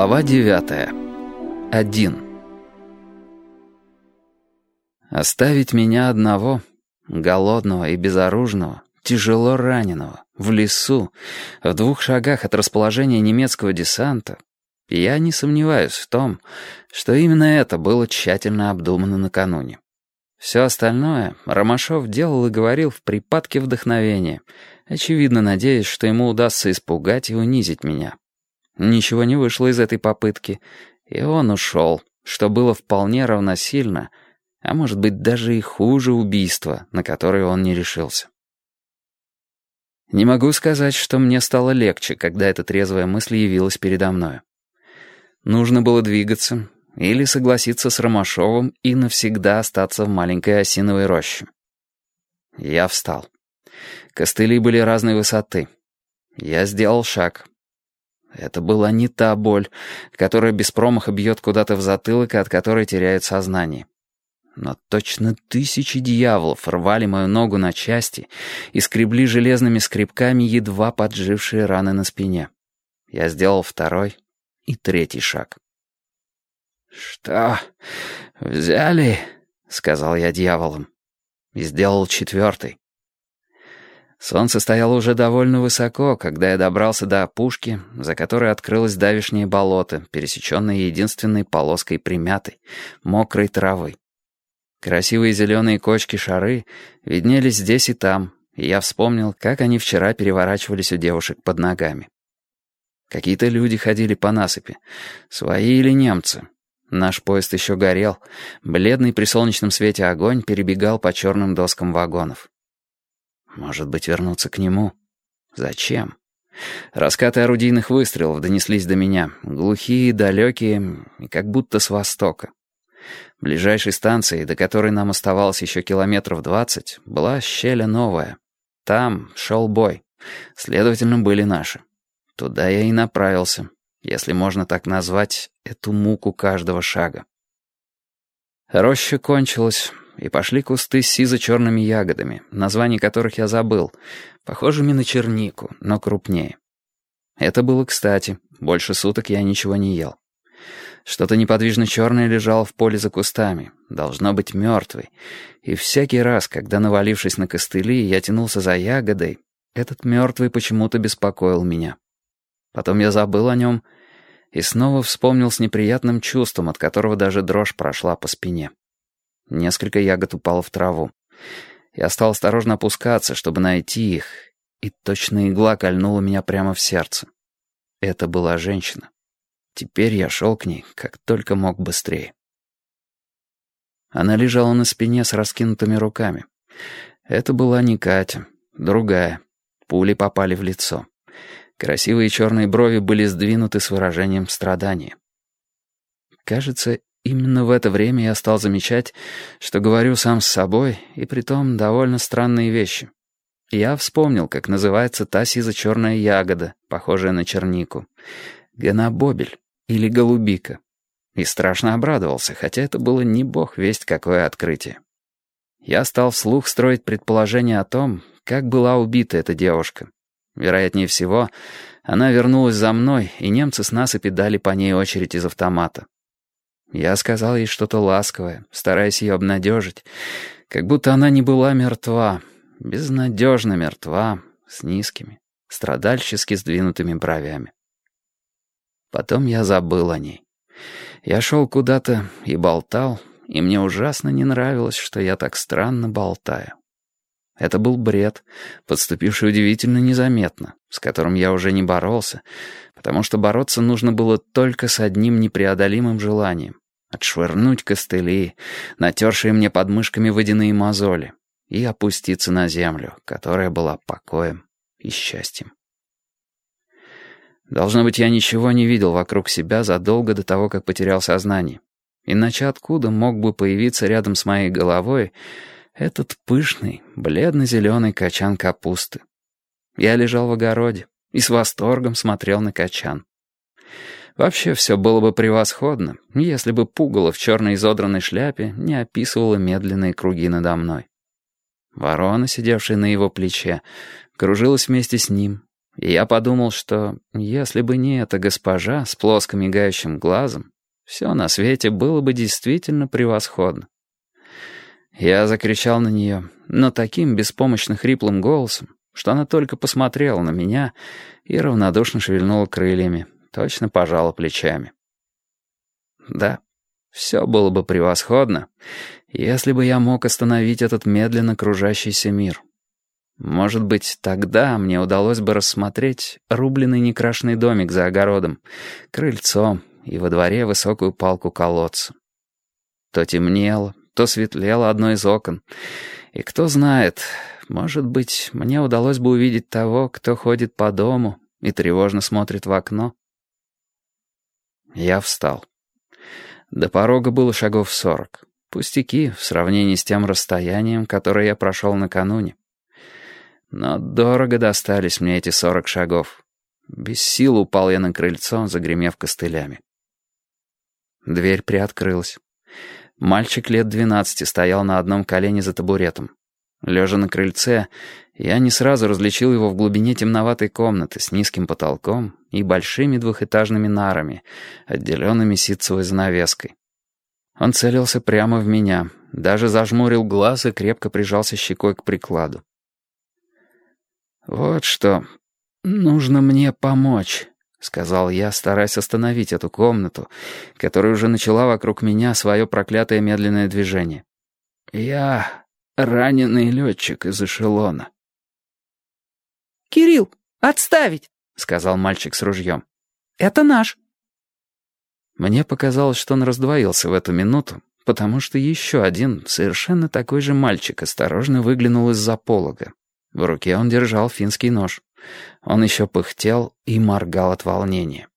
Глава девятая. Один. Оставить меня одного, голодного и безоружного, тяжело раненого, в лесу, в двух шагах от расположения немецкого десанта, я не сомневаюсь в том, что именно это было тщательно обдумано накануне. Все остальное Ромашов делал и говорил в припадке вдохновения, очевидно надеясь, что ему удастся испугать и унизить меня. Ничего не вышло из этой попытки, и он ушел, что было вполне равносильно, а может быть даже и хуже убийства, на которое он не решился. Не могу сказать, что мне стало легче, когда эта трезвая мысль явилась передо мной. Нужно было двигаться или согласиться с Ромашовым и навсегда остаться в маленькой осиновой роще. Я встал. Костыли были разной высоты. Я сделал шаг, это была не та боль, которая без промаха бьет куда-то в затылок и от которой теряет сознание. Но точно тысячи дьяволов рвали мою ногу на части и скребли железными скребками едва поджившие раны на спине. Я сделал второй и третий шаг. «Что, взяли?» — сказал я дьяволом. И сделал четвертый. Солнце стояло уже довольно высоко, когда я добрался до опушки, за которой открылось давишнее болото, пересеченное единственной полоской примятой, мокрой травы. Красивые зеленые кочки-шары виднелись здесь и там, и я вспомнил, как они вчера переворачивались у девушек под ногами. Какие-то люди ходили по насыпи, свои или немцы. Наш поезд еще горел, бледный при солнечном свете огонь перебегал по черным доскам вагонов. Может быть, вернуться к нему? Зачем? Раскаты орудийных выстрелов донеслись до меня, глухие, далекие как будто с востока. Ближайшей станцией, до которой нам оставалось еще километров двадцать, была щеля новая. Там шел бой. Следовательно, были наши. Туда я и направился, если можно так назвать эту муку каждого шага. Роща кончилась, и пошли кусты с сизо-черными ягодами, название которых я забыл, похожими на чернику, но крупнее. Это было кстати, больше суток я ничего не ел. Что-то неподвижно черное лежало в поле за кустами, должно быть мертвый. И всякий раз, когда, навалившись на костыли, я тянулся за ягодой, этот мертвый почему-то беспокоил меня. Потом я забыл о нем и снова вспомнил с неприятным чувством, от которого даже дрожь прошла по спине. Несколько ягод упало в траву. Я стал осторожно опускаться, чтобы найти их, и точно игла кольнула меня прямо в сердце. Это была женщина. Теперь я шел к ней, как только мог быстрее. Она лежала на спине с раскинутыми руками. Это была не Катя, другая. Пули попали в лицо. Красивые черные брови были сдвинуты с выражением страдания. Кажется, Именно в это время я стал замечать, что говорю сам с собой, и притом довольно странные вещи. Я вспомнил, как называется та сизо-черная ягода, похожая на чернику. Генобобель или голубика. И страшно обрадовался, хотя это было не бог весть какое открытие. Я стал вслух строить предположение о том, как была убита эта девушка. Вероятнее всего, она вернулась за мной, и немцы с насыпи дали по ней очередь из автомата. Я сказал ей что-то ласковое, стараясь ее обнадежить, как будто она не была мертва, безнадежно мертва, с низкими, страдальчески сдвинутыми бровями. Потом я забыл о ней. Я шел куда-то и болтал, и мне ужасно не нравилось, что я так странно болтаю. Это был бред, подступивший удивительно незаметно, с которым я уже не боролся, потому что бороться нужно было только с одним непреодолимым желанием — отшвырнуть костыли, натершие мне подмышками водяные мозоли, и опуститься на землю, которая была покоем и счастьем. Должно быть, я ничего не видел вокруг себя задолго до того, как потерял сознание. Иначе откуда мог бы появиться рядом с моей головой этот пышный, бледно-зеленый качан капусты. Я лежал в огороде и с восторгом смотрел на качан. Вообще все было бы превосходно, если бы пугало в черной изодранной шляпе не описывало медленные круги надо мной. Ворона, сидевшая на его плече, кружилась вместе с ним, И я подумал, что если бы не эта госпожа с плоско мигающим глазом, все на свете было бы действительно превосходно. Я закричал на нее, но таким беспомощно хриплым голосом, что она только посмотрела на меня и равнодушно шевельнула крыльями, точно пожала плечами. Да, все было бы превосходно, если бы я мог остановить этот медленно кружащийся мир. Может быть, тогда мне удалось бы рассмотреть рубленый некрашенный домик за огородом, крыльцо и во дворе высокую палку колодца. То темнело, то светлело одно из окон. И кто знает, может быть, мне удалось бы увидеть того, кто ходит по дому и тревожно смотрит в окно. Я встал. До порога было шагов сорок. Пустяки в сравнении с тем расстоянием, которое я прошел накануне. Но дорого достались мне эти сорок шагов. Без сил упал я на крыльцо, загремев костылями. Дверь приоткрылась. Мальчик лет двенадцати стоял на одном колене за табуретом. Лежа на крыльце, я не сразу различил его в глубине темноватой комнаты с низким потолком и большими двухэтажными нарами, отделенными ситцевой занавеской. Он целился прямо в меня, даже зажмурил глаз и крепко прижался щекой к прикладу. «Вот что, нужно мне помочь», — сказал я, стараясь остановить эту комнату, которая уже начала вокруг меня свое проклятое медленное движение. «Я раненый летчик из эшелона». «Кирилл, отставить!» — сказал мальчик с ружьем. «Это наш». Мне показалось, что он раздвоился в эту минуту, потому что еще один, совершенно такой же мальчик, осторожно выглянул из-за полога. В руке он держал финский нож. Он еще пыхтел и моргал от волнения.